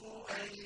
أن